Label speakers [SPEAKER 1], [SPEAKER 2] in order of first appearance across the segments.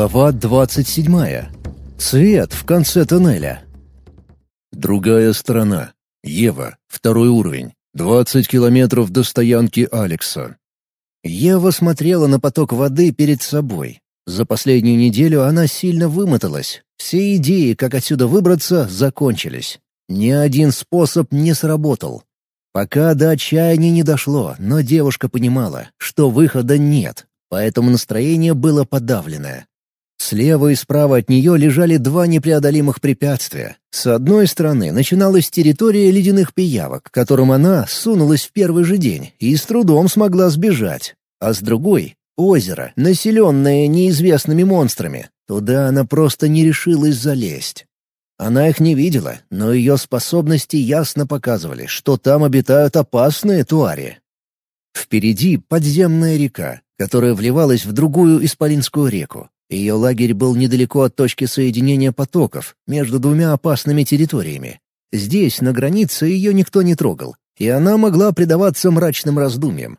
[SPEAKER 1] Глава 27. Свет в конце тоннеля. Другая сторона. Ева, второй уровень. 20 километров до стоянки Алекса. Ева смотрела на поток воды перед собой. За последнюю неделю она сильно вымоталась. Все идеи, как отсюда выбраться, закончились. Ни один способ не сработал. Пока до отчаяния не дошло, но девушка понимала, что выхода нет, поэтому настроение было подавленное. Слева и справа от нее лежали два непреодолимых препятствия. С одной стороны начиналась территория ледяных пиявок, которым она сунулась в первый же день и с трудом смогла сбежать. А с другой — озеро, населенное неизвестными монстрами. Туда она просто не решилась залезть. Она их не видела, но ее способности ясно показывали, что там обитают опасные туари. Впереди подземная река, которая вливалась в другую Исполинскую реку. Ее лагерь был недалеко от точки соединения потоков, между двумя опасными территориями. Здесь, на границе, ее никто не трогал, и она могла предаваться мрачным раздумьям.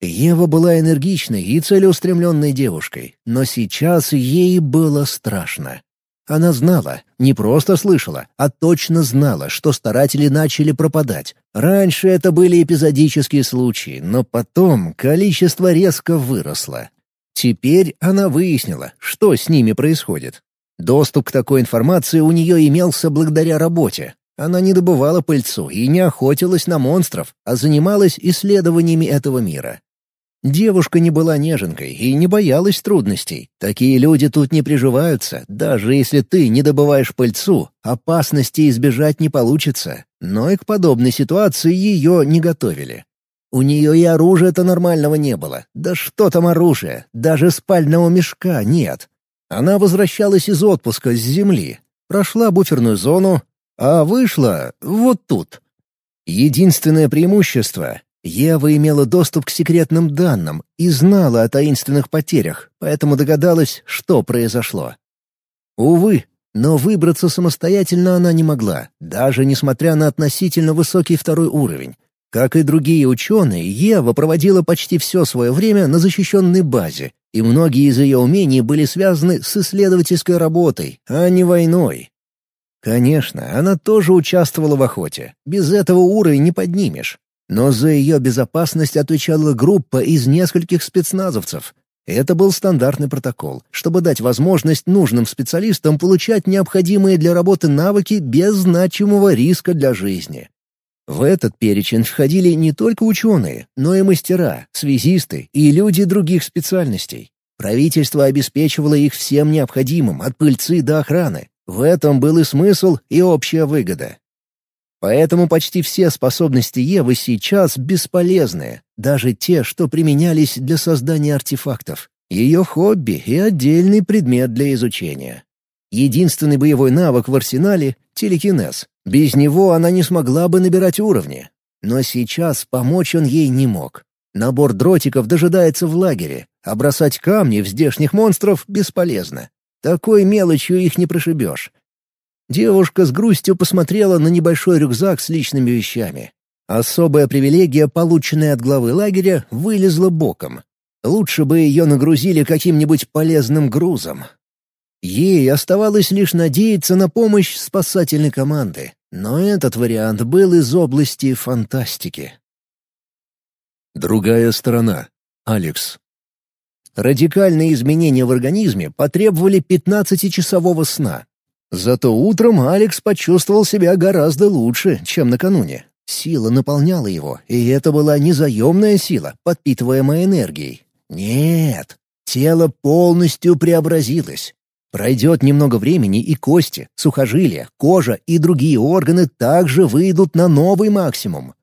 [SPEAKER 1] Ева была энергичной и целеустремленной девушкой, но сейчас ей было страшно. Она знала, не просто слышала, а точно знала, что старатели начали пропадать. Раньше это были эпизодические случаи, но потом количество резко выросло. Теперь она выяснила, что с ними происходит. Доступ к такой информации у нее имелся благодаря работе. Она не добывала пыльцу и не охотилась на монстров, а занималась исследованиями этого мира. Девушка не была неженкой и не боялась трудностей. Такие люди тут не приживаются, даже если ты не добываешь пыльцу, опасности избежать не получится. Но и к подобной ситуации ее не готовили. У нее и оружия-то нормального не было. Да что там оружие? Даже спального мешка нет. Она возвращалась из отпуска с земли, прошла буферную зону, а вышла вот тут. Единственное преимущество Ева имела доступ к секретным данным и знала о таинственных потерях, поэтому догадалась, что произошло. Увы, но выбраться самостоятельно она не могла, даже несмотря на относительно высокий второй уровень. Как и другие ученые, Ева проводила почти все свое время на защищенной базе, и многие из ее умений были связаны с исследовательской работой, а не войной. Конечно, она тоже участвовала в охоте. Без этого уровень не поднимешь. Но за ее безопасность отвечала группа из нескольких спецназовцев. Это был стандартный протокол, чтобы дать возможность нужным специалистам получать необходимые для работы навыки без значимого риска для жизни. В этот перечень входили не только ученые, но и мастера, связисты и люди других специальностей. Правительство обеспечивало их всем необходимым, от пыльцы до охраны. В этом был и смысл, и общая выгода. Поэтому почти все способности Евы сейчас бесполезны, даже те, что применялись для создания артефактов. Ее хобби и отдельный предмет для изучения. Единственный боевой навык в арсенале — телекинез. Без него она не смогла бы набирать уровни. Но сейчас помочь он ей не мог. Набор дротиков дожидается в лагере, а бросать камни в здешних монстров бесполезно. Такой мелочью их не прошибешь. Девушка с грустью посмотрела на небольшой рюкзак с личными вещами. Особая привилегия, полученная от главы лагеря, вылезла боком. Лучше бы ее нагрузили каким-нибудь полезным грузом. Ей оставалось лишь надеяться на помощь спасательной команды, но этот вариант был из области фантастики. Другая сторона. Алекс. Радикальные изменения в организме потребовали 15-часового сна, Зато утром Алекс почувствовал себя гораздо лучше, чем накануне. Сила наполняла его, и это была незаемная сила, подпитываемая энергией. Нет, тело полностью преобразилось. Пройдет немного времени, и кости, сухожилия, кожа и другие органы также выйдут на новый максимум.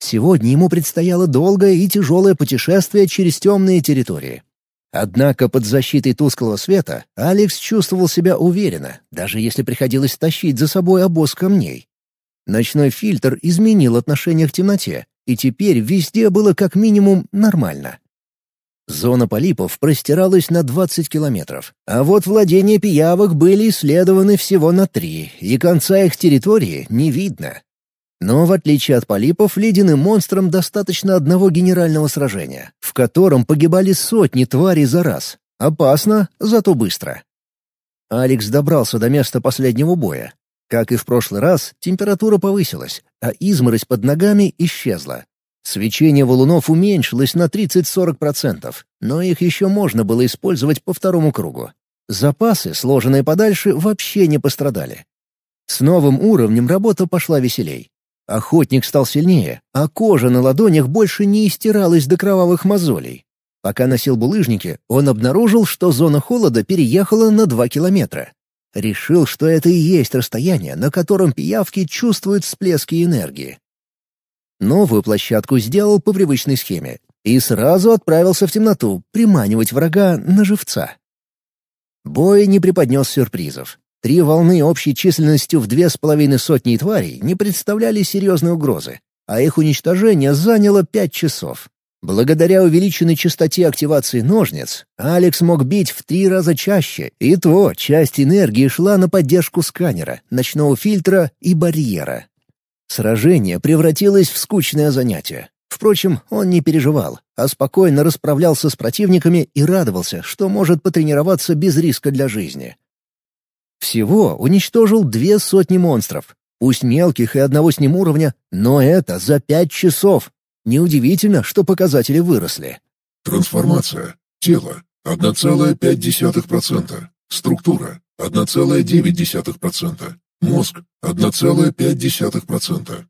[SPEAKER 1] Сегодня ему предстояло долгое и тяжелое путешествие через темные территории. Однако под защитой тусклого света Алекс чувствовал себя уверенно, даже если приходилось тащить за собой обоз камней. Ночной фильтр изменил отношение к темноте, и теперь везде было как минимум нормально. Зона полипов простиралась на 20 километров, а вот владения пиявок были исследованы всего на три, и конца их территории не видно. Но в отличие от полипов, ледяным монстрам достаточно одного генерального сражения, в котором погибали сотни тварей за раз. Опасно, зато быстро. Алекс добрался до места последнего боя. Как и в прошлый раз, температура повысилась, а изморозь под ногами исчезла. Свечение валунов уменьшилось на 30-40%, но их еще можно было использовать по второму кругу. Запасы, сложенные подальше, вообще не пострадали. С новым уровнем работа пошла веселей. Охотник стал сильнее, а кожа на ладонях больше не истиралась до кровавых мозолей. Пока носил булыжники, он обнаружил, что зона холода переехала на 2 километра. Решил, что это и есть расстояние, на котором пиявки чувствуют всплески энергии. Новую площадку сделал по привычной схеме и сразу отправился в темноту приманивать врага на живца. Бой не преподнес сюрпризов. Три волны общей численностью в две с половиной сотни тварей не представляли серьезной угрозы, а их уничтожение заняло пять часов. Благодаря увеличенной частоте активации ножниц, Алекс мог бить в три раза чаще, и то часть энергии шла на поддержку сканера, ночного фильтра и барьера. Сражение превратилось в скучное занятие. Впрочем, он не переживал, а спокойно расправлялся с противниками и радовался, что может потренироваться без риска для жизни. Всего уничтожил две сотни монстров, пусть мелких и одного с ним уровня, но это за пять часов. Неудивительно, что показатели выросли.
[SPEAKER 2] Трансформация. Тело. 1,5%. Структура. 1,9%. Мозг — 1,5%.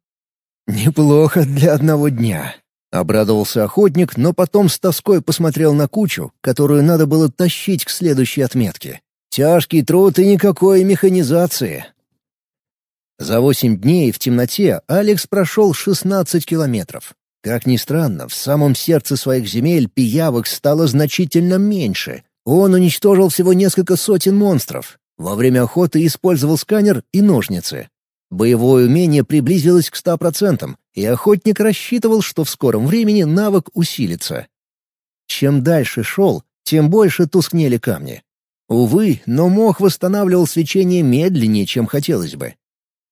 [SPEAKER 1] «Неплохо для одного дня», — обрадовался охотник, но потом с тоской посмотрел на кучу, которую надо было тащить к следующей отметке. Тяжкий труд и никакой механизации. За восемь дней в темноте Алекс прошел 16 километров. Как ни странно, в самом сердце своих земель пиявок стало значительно меньше. Он уничтожил всего несколько сотен монстров, во время охоты использовал сканер и ножницы. Боевое умение приблизилось к 100%, и охотник рассчитывал, что в скором времени навык усилится. Чем дальше шел, тем больше тускнели камни. Увы, но мох восстанавливал свечение медленнее, чем хотелось бы.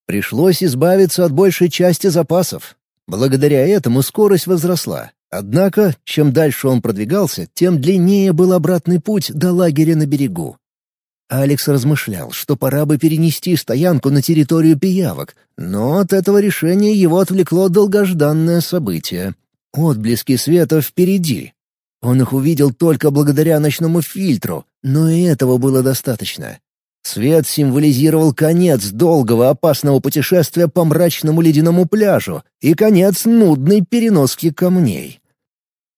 [SPEAKER 1] Пришлось избавиться от большей части запасов. Благодаря этому скорость возросла. Однако, чем дальше он продвигался, тем длиннее был обратный путь до лагеря на берегу. Алекс размышлял, что пора бы перенести стоянку на территорию пиявок, но от этого решения его отвлекло долгожданное событие. Отблески света впереди. Он их увидел только благодаря ночному фильтру, но и этого было достаточно. Свет символизировал конец долгого опасного путешествия по мрачному ледяному пляжу и конец нудной переноски камней.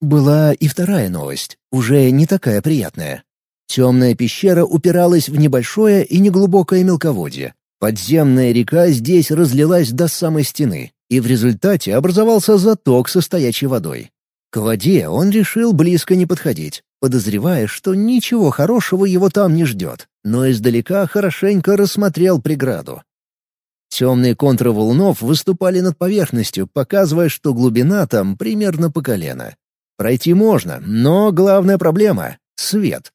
[SPEAKER 1] Была и вторая новость, уже не такая приятная. Темная пещера упиралась в небольшое и неглубокое мелководье. Подземная река здесь разлилась до самой стены, и в результате образовался заток со стоячей водой. К воде он решил близко не подходить, подозревая, что ничего хорошего его там не ждет, но издалека хорошенько рассмотрел преграду. Темные контуры волнов выступали над поверхностью, показывая, что глубина там примерно по колено. Пройти можно, но главная проблема — свет.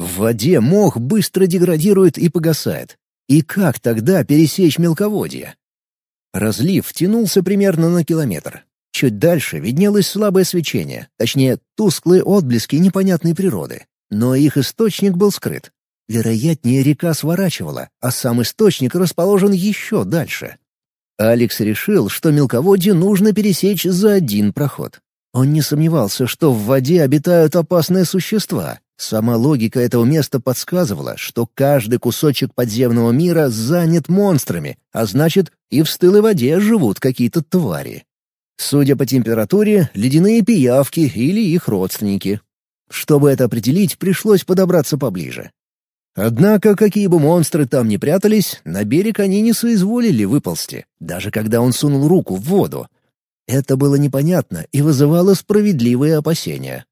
[SPEAKER 1] В воде мох быстро деградирует и погасает. И как тогда пересечь мелководье? Разлив тянулся примерно на километр. Чуть дальше виднелось слабое свечение, точнее, тусклые отблески непонятной природы. Но их источник был скрыт. Вероятнее, река сворачивала, а сам источник расположен еще дальше. Алекс решил, что мелководье нужно пересечь за один проход. Он не сомневался, что в воде обитают опасные существа, Сама логика этого места подсказывала, что каждый кусочек подземного мира занят монстрами, а значит, и в стылой воде живут какие-то твари. Судя по температуре, ледяные пиявки или их родственники. Чтобы это определить, пришлось подобраться поближе. Однако, какие бы монстры там ни прятались, на берег они не соизволили выползти, даже когда он сунул руку в воду. Это было непонятно и вызывало справедливые опасения.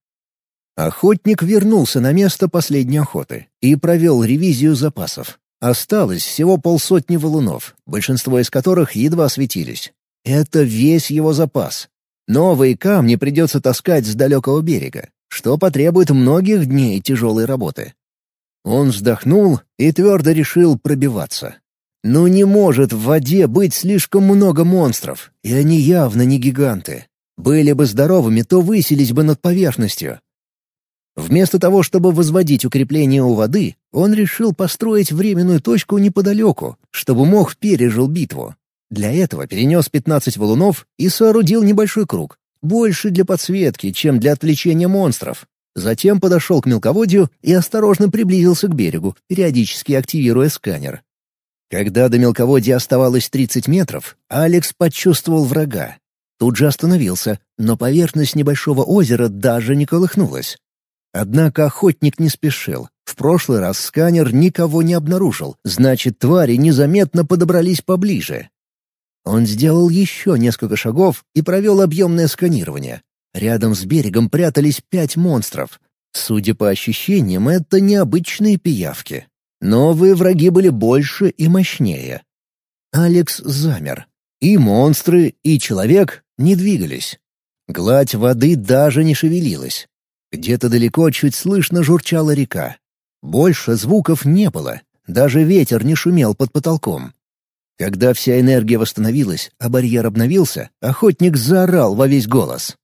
[SPEAKER 1] Охотник вернулся на место последней охоты и провел ревизию запасов. Осталось всего полсотни валунов, большинство из которых едва светились. Это весь его запас. Новые камни придется таскать с далекого берега, что потребует многих дней тяжелой работы. Он вздохнул и твердо решил пробиваться. Но не может в воде быть слишком много монстров, и они явно не гиганты. Были бы здоровыми, то высились бы над поверхностью, Вместо того, чтобы возводить укрепление у воды, он решил построить временную точку неподалеку, чтобы мох пережил битву. Для этого перенес 15 валунов и соорудил небольшой круг, больше для подсветки, чем для отвлечения монстров. Затем подошел к мелководью и осторожно приблизился к берегу, периодически активируя сканер. Когда до мелководья оставалось 30 метров, Алекс почувствовал врага. Тут же остановился, но поверхность небольшого озера даже не колыхнулась. Однако охотник не спешил. В прошлый раз сканер никого не обнаружил, значит, твари незаметно подобрались поближе. Он сделал еще несколько шагов и провел объемное сканирование. Рядом с берегом прятались пять монстров. Судя по ощущениям, это необычные пиявки. Новые враги были больше и мощнее. Алекс замер. И монстры, и человек не двигались. Гладь воды даже не шевелилась. Где-то далеко чуть слышно журчала река. Больше звуков не было, даже ветер не шумел под потолком. Когда вся энергия восстановилась, а барьер обновился, охотник заорал во весь голос.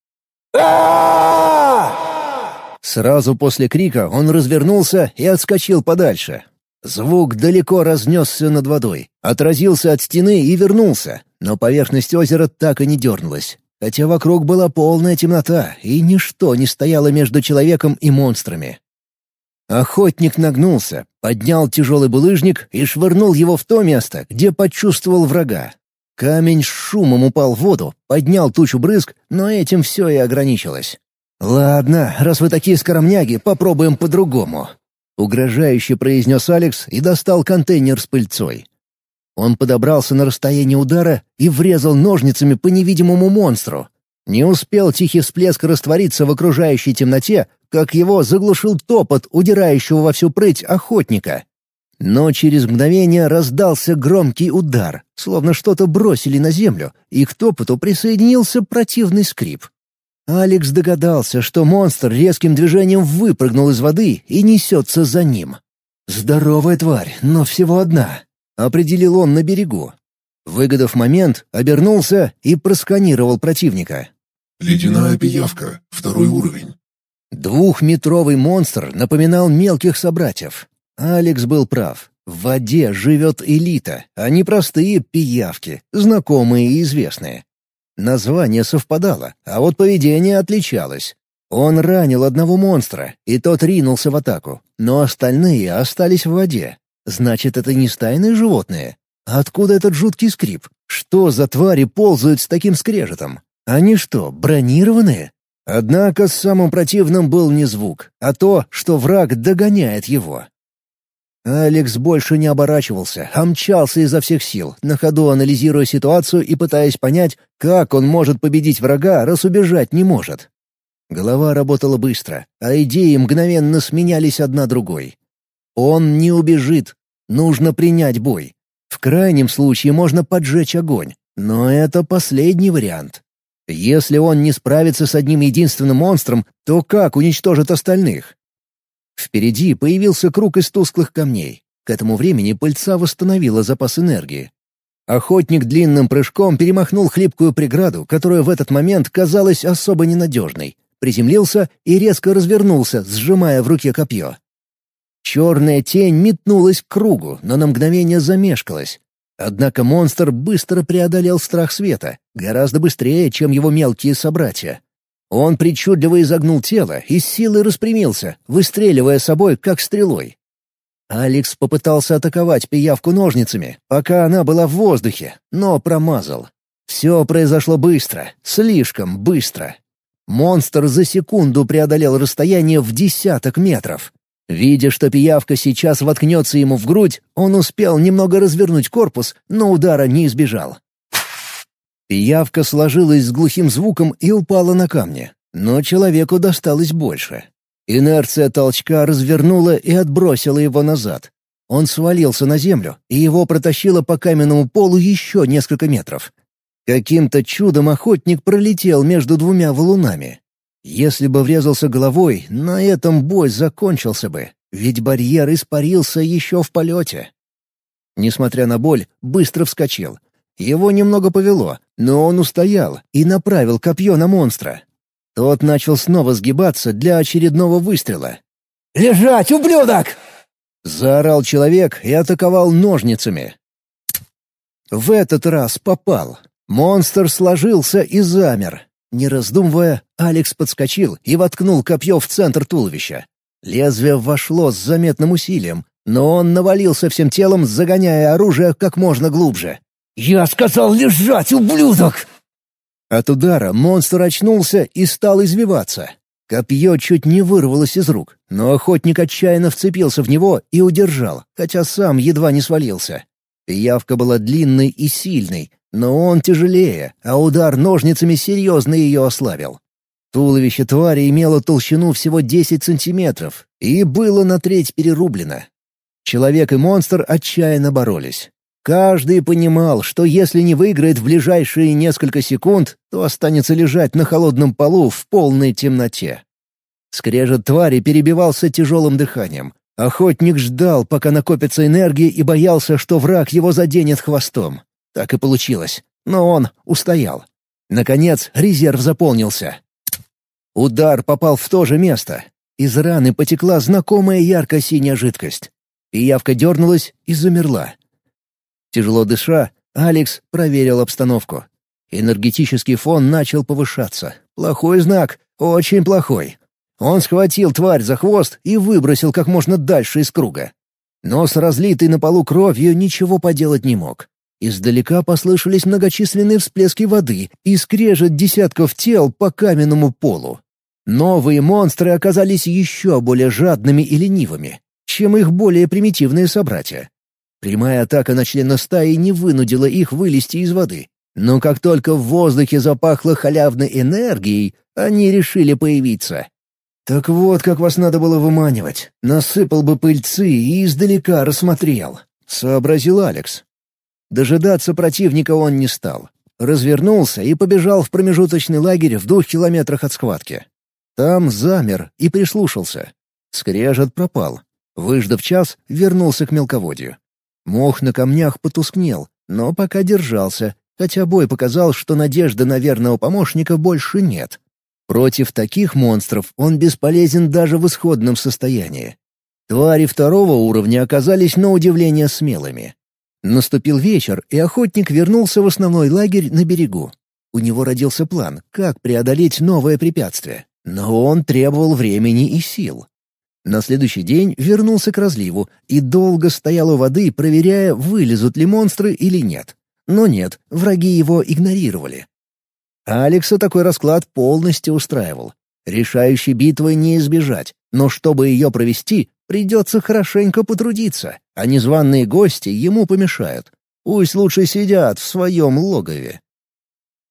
[SPEAKER 1] Сразу после крика он развернулся и отскочил подальше. Звук далеко разнесся над водой, отразился от стены и вернулся, но поверхность озера так и не дернулась хотя вокруг была полная темнота, и ничто не стояло между человеком и монстрами. Охотник нагнулся, поднял тяжелый булыжник и швырнул его в то место, где почувствовал врага. Камень с шумом упал в воду, поднял тучу брызг, но этим все и ограничилось. «Ладно, раз вы такие скоромняги, попробуем по-другому», — угрожающе произнес Алекс и достал контейнер с пыльцой. Он подобрался на расстояние удара и врезал ножницами по невидимому монстру. Не успел тихий всплеск раствориться в окружающей темноте, как его заглушил топот удирающего во всю прыть охотника. Но через мгновение раздался громкий удар, словно что-то бросили на землю, и к топоту присоединился противный скрип. Алекс догадался, что монстр резким движением выпрыгнул из воды и несется за ним. Здоровая тварь, но всего одна. — определил он на берегу. Выгодав момент, обернулся и просканировал противника.
[SPEAKER 2] «Ледяная пиявка, второй уровень».
[SPEAKER 1] Двухметровый монстр напоминал мелких собратьев. Алекс был прав. В воде живет элита, а не простые пиявки, знакомые и известные. Название совпадало, а вот поведение отличалось. Он ранил одного монстра, и тот ринулся в атаку, но остальные остались в воде. Значит, это не стайные животные? Откуда этот жуткий скрип? Что за твари ползают с таким скрежетом? Они что, бронированные? Однако самым противным был не звук, а то, что враг догоняет его. Алекс больше не оборачивался, а мчался изо всех сил, на ходу анализируя ситуацию и пытаясь понять, как он может победить врага, раз убежать не может. Голова работала быстро, а идеи мгновенно сменялись одна другой. Он не убежит. Нужно принять бой. В крайнем случае можно поджечь огонь, но это последний вариант. Если он не справится с одним единственным монстром, то как уничтожит остальных? Впереди появился круг из тусклых камней. К этому времени пыльца восстановила запас энергии. Охотник длинным прыжком перемахнул хлипкую преграду, которая в этот момент казалась особо ненадежной, приземлился и резко развернулся, сжимая в руке копье. Черная тень метнулась к кругу, но на мгновение замешкалась. Однако монстр быстро преодолел страх света, гораздо быстрее, чем его мелкие собратья. Он причудливо изогнул тело и с силой распрямился, выстреливая собой, как стрелой. Алекс попытался атаковать пиявку ножницами, пока она была в воздухе, но промазал. Все произошло быстро, слишком быстро. Монстр за секунду преодолел расстояние в десяток метров. Видя, что пиявка сейчас воткнется ему в грудь, он успел немного развернуть корпус, но удара не избежал. Пиявка сложилась с глухим звуком и упала на камни, но человеку досталось больше. Инерция толчка развернула и отбросила его назад. Он свалился на землю, и его протащило по каменному полу еще несколько метров. Каким-то чудом охотник пролетел между двумя валунами. Если бы врезался головой, на этом бой закончился бы, ведь барьер испарился еще в полете. Несмотря на боль, быстро вскочил. Его немного повело, но он устоял и направил копье на монстра. Тот начал снова сгибаться для очередного выстрела.
[SPEAKER 3] «Лежать, ублюдок!»
[SPEAKER 1] Заорал человек и атаковал ножницами. В этот раз попал. Монстр сложился и замер. Не раздумывая, Алекс подскочил и воткнул копье в центр туловища. Лезвие вошло с заметным усилием, но он навалился всем телом, загоняя оружие как можно глубже.
[SPEAKER 3] «Я сказал лежать, ублюдок!»
[SPEAKER 1] От удара монстр очнулся и стал извиваться. Копье чуть не вырвалось из рук, но охотник отчаянно вцепился в него и удержал, хотя сам едва не свалился. Пиявка была длинной и сильной, но он тяжелее, а удар ножницами серьезно ее ослабил. Туловище твари имело толщину всего 10 сантиметров и было на треть перерублено. Человек и монстр отчаянно боролись. Каждый понимал, что если не выиграет в ближайшие несколько секунд, то останется лежать на холодном полу в полной темноте. Скрежет твари перебивался тяжелым дыханием. Охотник ждал, пока накопится энергия, и боялся, что враг его заденет хвостом. Так и получилось. Но он устоял. Наконец, резерв заполнился. Удар попал в то же место. Из раны потекла знакомая ярко-синяя жидкость. Пиявка дернулась и замерла. Тяжело дыша, Алекс проверил обстановку. Энергетический фон начал повышаться. Плохой знак, очень плохой. Он схватил тварь за хвост и выбросил как можно дальше из круга. Но с разлитой на полу кровью ничего поделать не мог. Издалека послышались многочисленные всплески воды и скрежет десятков тел по каменному полу. Новые монстры оказались еще более жадными и ленивыми, чем их более примитивные собратья. Прямая атака на члена стаи не вынудила их вылезти из воды. Но как только в воздухе запахло халявной энергией, они решили появиться. «Так вот, как вас надо было выманивать. Насыпал бы пыльцы и издалека рассмотрел», — сообразил Алекс. Дожидаться противника он не стал. Развернулся и побежал в промежуточный лагерь в двух километрах от схватки. Там замер и прислушался. Скрежет пропал. Выждав час, вернулся к мелководью. Мох на камнях потускнел, но пока держался, хотя бой показал, что надежды на верного помощника больше нет. Против таких монстров он бесполезен даже в исходном состоянии. Твари второго уровня оказались на удивление смелыми. Наступил вечер, и охотник вернулся в основной лагерь на берегу. У него родился план, как преодолеть новое препятствие, но он требовал времени и сил. На следующий день вернулся к разливу и долго стоял у воды, проверяя, вылезут ли монстры или нет. Но нет, враги его игнорировали. Алекса такой расклад полностью устраивал. Решающей битвы не избежать, но чтобы ее провести, придется хорошенько потрудиться, а незваные гости ему помешают. Пусть лучше сидят в своем логове.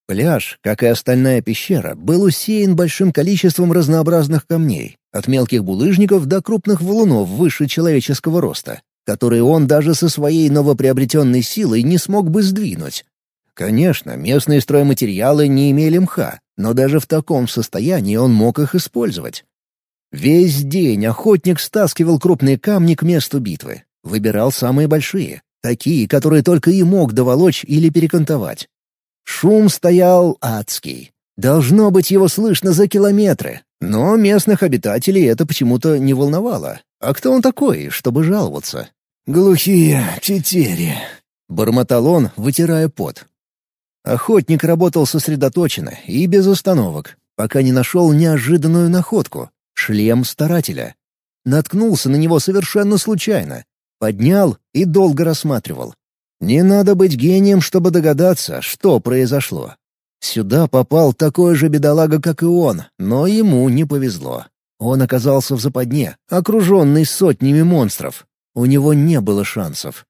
[SPEAKER 1] Пляж, как и остальная пещера, был усеян большим количеством разнообразных камней, от мелких булыжников до крупных валунов выше человеческого роста, которые он даже со своей новоприобретенной силой не смог бы сдвинуть. Конечно, местные стройматериалы не имели мха, но даже в таком состоянии он мог их использовать. Весь день охотник стаскивал крупные камни к месту битвы, выбирал самые большие, такие, которые только и мог доволочь или перекантовать. Шум стоял адский. Должно быть его слышно за километры, но местных обитателей это почему-то не волновало. А кто он такой, чтобы жаловаться?
[SPEAKER 3] «Глухие четыре», —
[SPEAKER 1] бормотал он, вытирая пот. Охотник работал сосредоточенно и без остановок, пока не нашел неожиданную находку — шлем старателя. Наткнулся на него совершенно случайно. Поднял и долго рассматривал. Не надо быть гением, чтобы догадаться, что произошло. Сюда попал такой же бедолага, как и он, но ему не повезло. Он оказался в западне, окруженный сотнями монстров. У него не было шансов.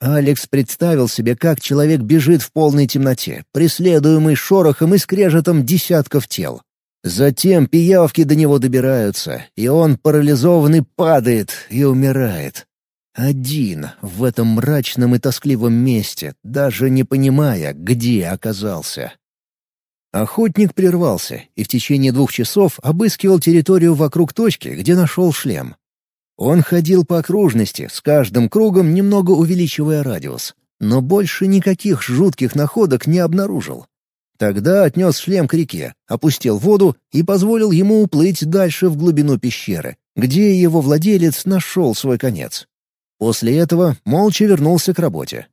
[SPEAKER 1] Алекс представил себе, как человек бежит в полной темноте, преследуемый шорохом и скрежетом десятков тел. Затем пиявки до него добираются, и он парализованный падает и умирает. Один в этом мрачном и тоскливом месте, даже не понимая, где оказался. Охотник прервался и в течение двух часов обыскивал территорию вокруг точки, где нашел шлем. Он ходил по окружности, с каждым кругом немного увеличивая радиус, но больше никаких жутких находок не обнаружил. Тогда отнес шлем к реке, опустил воду и позволил ему уплыть дальше в глубину пещеры, где его владелец нашел свой конец. После этого молча вернулся к работе.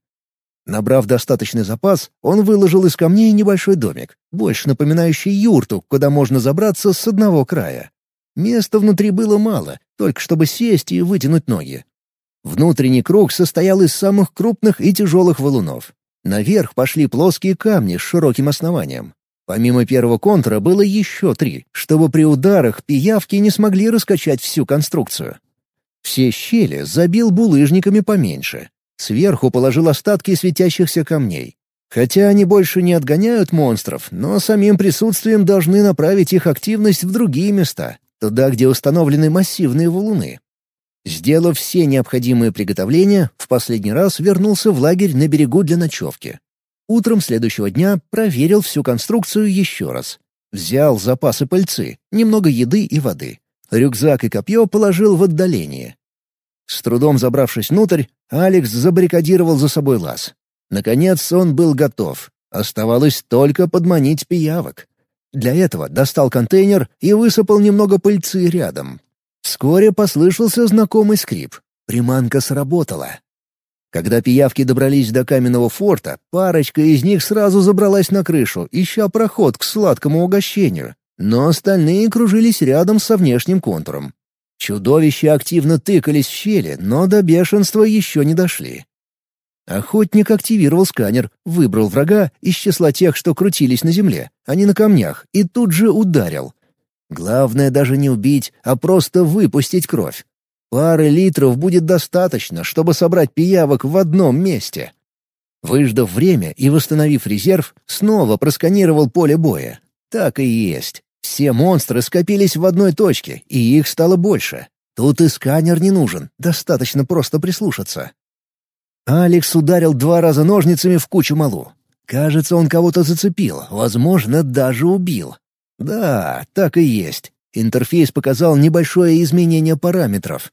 [SPEAKER 1] Набрав достаточный запас, он выложил из камней небольшой домик, больше напоминающий юрту, куда можно забраться с одного края. Места внутри было мало, только чтобы сесть и вытянуть ноги. Внутренний круг состоял из самых крупных и тяжелых валунов. Наверх пошли плоские камни с широким основанием. Помимо первого контура было еще три, чтобы при ударах пиявки не смогли раскачать всю конструкцию. Все щели забил булыжниками поменьше, Сверху положил остатки светящихся камней. Хотя они больше не отгоняют монстров, но самим присутствием должны направить их активность в другие места, туда, где установлены массивные валуны. Сделав все необходимые приготовления, в последний раз вернулся в лагерь на берегу для ночевки. Утром следующего дня проверил всю конструкцию еще раз. Взял запасы пыльцы, немного еды и воды. Рюкзак и копье положил в отдалении. С трудом забравшись внутрь, Алекс забаррикадировал за собой лаз. Наконец он был готов. Оставалось только подманить пиявок. Для этого достал контейнер и высыпал немного пыльцы рядом. Вскоре послышался знакомый скрип. Приманка сработала. Когда пиявки добрались до каменного форта, парочка из них сразу забралась на крышу, ища проход к сладкому угощению. Но остальные кружились рядом со внешним контуром. Чудовища активно тыкались в щели, но до бешенства еще не дошли. Охотник активировал сканер, выбрал врага из числа тех, что крутились на земле, а не на камнях, и тут же ударил. Главное даже не убить, а просто выпустить кровь. Пары литров будет достаточно, чтобы собрать пиявок в одном месте. Выждав время и восстановив резерв, снова просканировал поле боя. Так и есть. Все монстры скопились в одной точке, и их стало больше. Тут и сканер не нужен, достаточно просто прислушаться. Алекс ударил два раза ножницами в кучу малу. Кажется, он кого-то зацепил, возможно, даже убил. Да, так и есть. Интерфейс показал небольшое изменение параметров.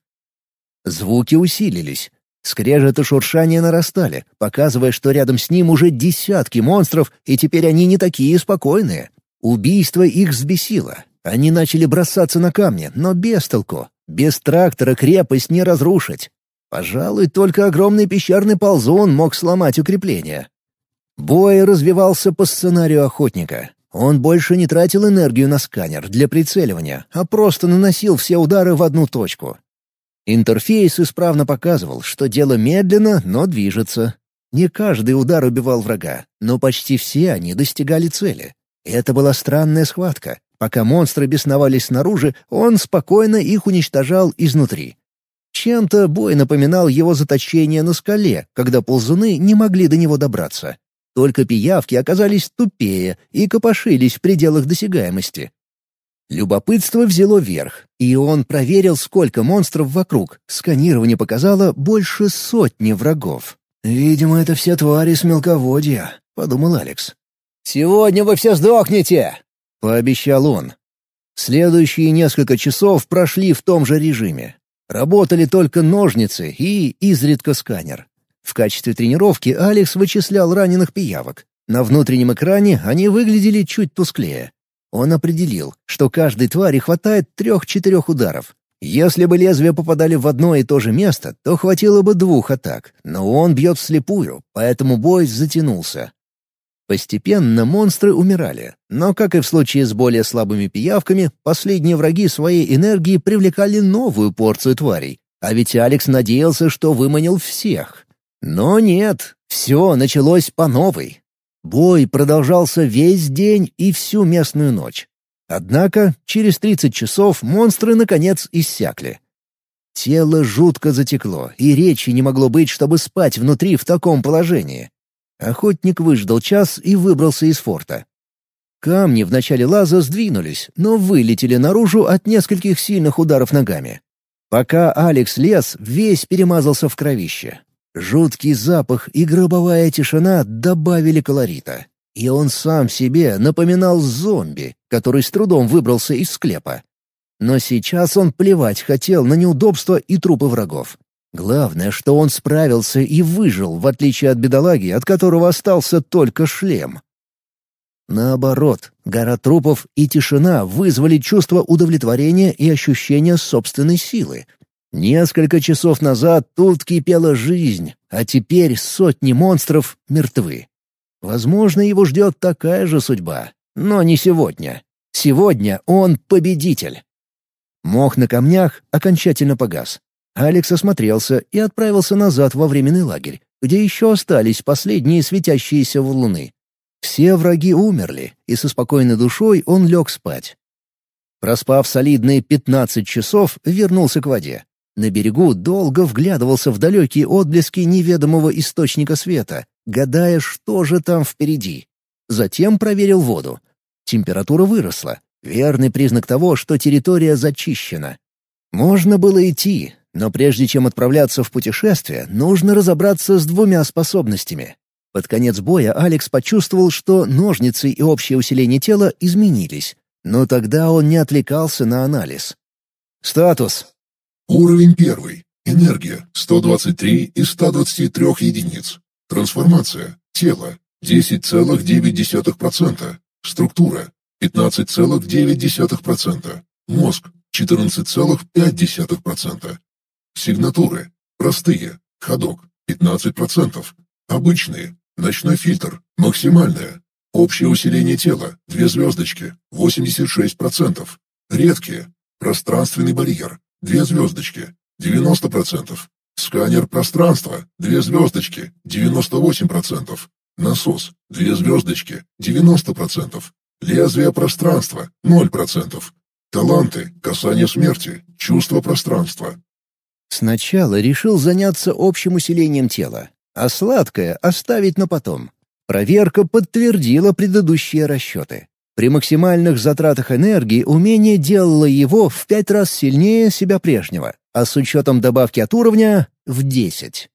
[SPEAKER 1] Звуки усилились. Скрежет и шуршание нарастали, показывая, что рядом с ним уже десятки монстров, и теперь они не такие спокойные. Убийство их взбесило. Они начали бросаться на камни, но без толку. Без трактора крепость не разрушить. Пожалуй, только огромный пещерный ползун мог сломать укрепление. Бой развивался по сценарию охотника. Он больше не тратил энергию на сканер для прицеливания, а просто наносил все удары в одну точку. Интерфейс исправно показывал, что дело медленно, но движется. Не каждый удар убивал врага, но почти все они достигали цели. Это была странная схватка. Пока монстры бесновались снаружи, он спокойно их уничтожал изнутри. Чем-то бой напоминал его заточение на скале, когда ползуны не могли до него добраться. Только пиявки оказались тупее и копошились в пределах досягаемости. Любопытство взяло верх, и он проверил, сколько монстров вокруг. Сканирование показало больше сотни врагов. «Видимо, это все твари с мелководья», — подумал Алекс.
[SPEAKER 3] «Сегодня вы все сдохнете!»
[SPEAKER 1] — пообещал он. Следующие несколько часов прошли в том же режиме. Работали только ножницы и изредка сканер. В качестве тренировки Алекс вычислял раненых пиявок. На внутреннем экране они выглядели чуть тусклее. Он определил, что каждой твари хватает трех-четырех ударов. Если бы лезвия попадали в одно и то же место, то хватило бы двух атак, но он бьет вслепую, поэтому бой затянулся. Постепенно монстры умирали, но, как и в случае с более слабыми пиявками, последние враги своей энергии привлекали новую порцию тварей. А ведь Алекс надеялся, что выманил всех. Но нет, все началось по новой. Бой продолжался весь день и всю местную ночь. Однако через 30 часов монстры наконец иссякли. Тело жутко затекло, и речи не могло быть, чтобы спать внутри в таком положении. Охотник выждал час и выбрался из форта. Камни в начале лаза сдвинулись, но вылетели наружу от нескольких сильных ударов ногами. Пока Алекс лез, весь перемазался в кровище. Жуткий запах и гробовая тишина добавили колорита. И он сам себе напоминал зомби, который с трудом выбрался из склепа. Но сейчас он плевать хотел на неудобства и трупы врагов. Главное, что он справился и выжил, в отличие от бедолаги, от которого остался только шлем. Наоборот, гора трупов и тишина вызвали чувство удовлетворения и ощущение собственной силы. Несколько часов назад тут кипела жизнь, а теперь сотни монстров мертвы. Возможно, его ждет такая же судьба, но не сегодня. Сегодня он победитель. Мох на камнях окончательно погас. Алекс осмотрелся и отправился назад во временный лагерь, где еще остались последние светящиеся валуны. Все враги умерли, и со спокойной душой он лег спать. Проспав солидные пятнадцать часов, вернулся к воде. На берегу долго вглядывался в далекие отблески неведомого источника света, гадая, что же там впереди. Затем проверил воду. Температура выросла, верный признак того, что территория зачищена. Можно было идти, но прежде чем отправляться в путешествие, нужно разобраться с двумя способностями под конец боя Алекс почувствовал, что ножницы и общее усиление тела изменились, но тогда он не отвлекался на анализ. Статус.
[SPEAKER 2] Уровень первый. Энергия 123 из 123 единиц. Трансформация. Тело 10,9%. Структура 15,9%. Мозг 14,5%. Сигнатуры. Простые. Ходок 15%. Обычные. Ночной фильтр. Максимальное. Общее усиление тела. Две звездочки. 86%. Редкие. Пространственный барьер. Две звездочки. 90%. Сканер пространства. Две звездочки. 98%. Насос. Две звездочки. 90%. Лезвие пространства. 0%. Таланты. Касание смерти. Чувство пространства.
[SPEAKER 1] Сначала решил заняться общим усилением тела а сладкое оставить на потом. Проверка подтвердила предыдущие расчеты. При максимальных затратах энергии умение делало его в пять раз сильнее себя прежнего, а с учетом добавки от уровня — в десять.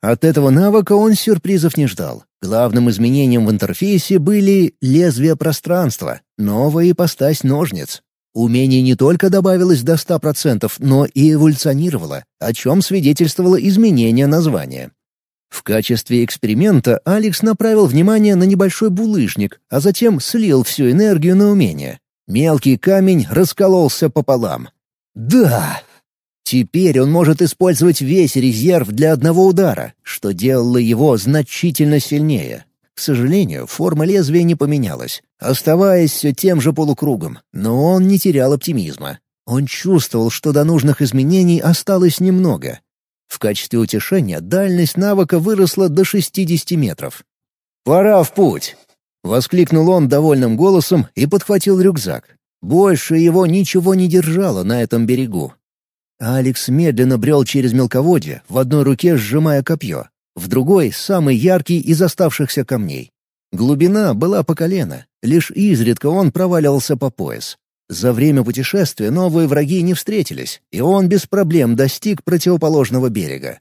[SPEAKER 1] От этого навыка он сюрпризов не ждал. Главным изменением в интерфейсе были лезвия пространства, новая ипостась ножниц. Умение не только добавилось до 100%, но и эволюционировало, о чем свидетельствовало изменение названия. В качестве эксперимента Алекс направил внимание на небольшой булыжник, а затем слил всю энергию на умение. Мелкий камень раскололся пополам. «Да!» Теперь он может использовать весь резерв для одного удара, что делало его значительно сильнее. К сожалению, форма лезвия не поменялась, оставаясь все тем же полукругом, но он не терял оптимизма. Он чувствовал, что до нужных изменений осталось немного, в качестве утешения дальность навыка выросла до 60 метров. «Пора в путь!» — воскликнул он довольным голосом и подхватил рюкзак. Больше его ничего не держало на этом берегу. Алекс медленно брел через мелководье, в одной руке сжимая копье, в другой — самый яркий из оставшихся камней. Глубина была по колено, лишь изредка он проваливался по пояс. За время путешествия новые враги не встретились, и он без проблем достиг противоположного берега.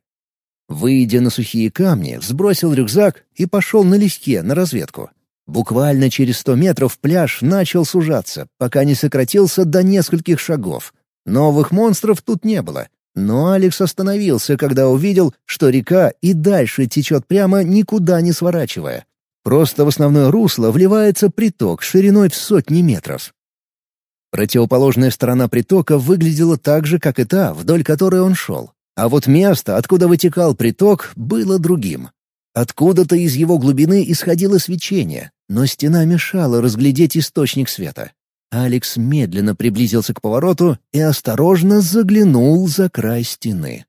[SPEAKER 1] Выйдя на сухие камни, сбросил рюкзак и пошел налегке на разведку. Буквально через сто метров пляж начал сужаться, пока не сократился до нескольких шагов. Новых монстров тут не было, но Алекс остановился, когда увидел, что река и дальше течет прямо, никуда не сворачивая. Просто в основное русло вливается приток шириной в сотни метров. Противоположная сторона притока выглядела так же, как и та, вдоль которой он шел. А вот место, откуда вытекал приток, было другим. Откуда-то из его глубины исходило свечение, но стена мешала разглядеть источник света. Алекс медленно приблизился к повороту и осторожно заглянул за край стены.